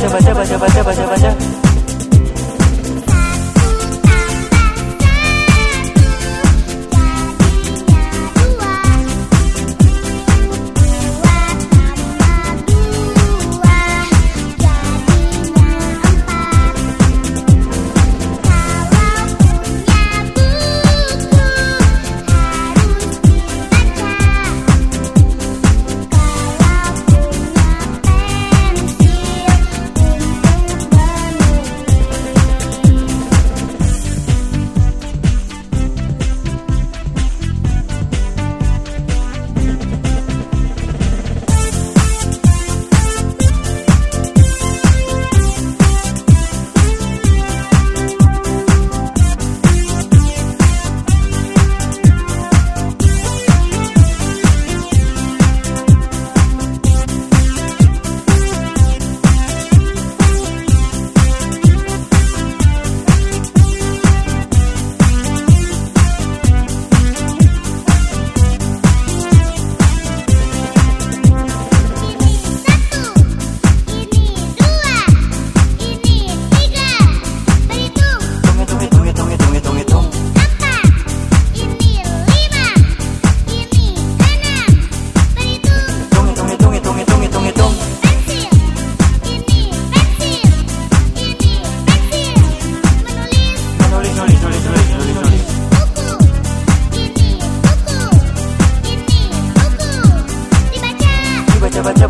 shabba shabba shabba shabba shabba shabba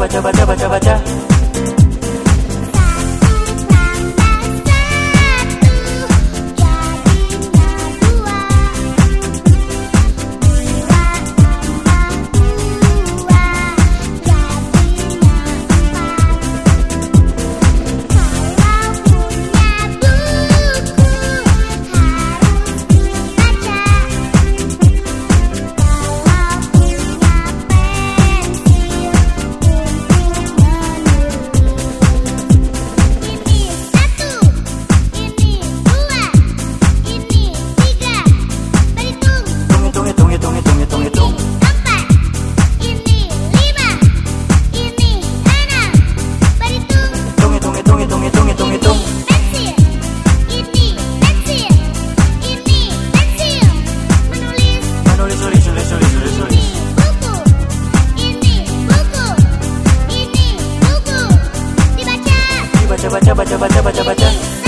jabba jabba jabba jabba jabba. jabba jabba jabba jabba jabba jabba.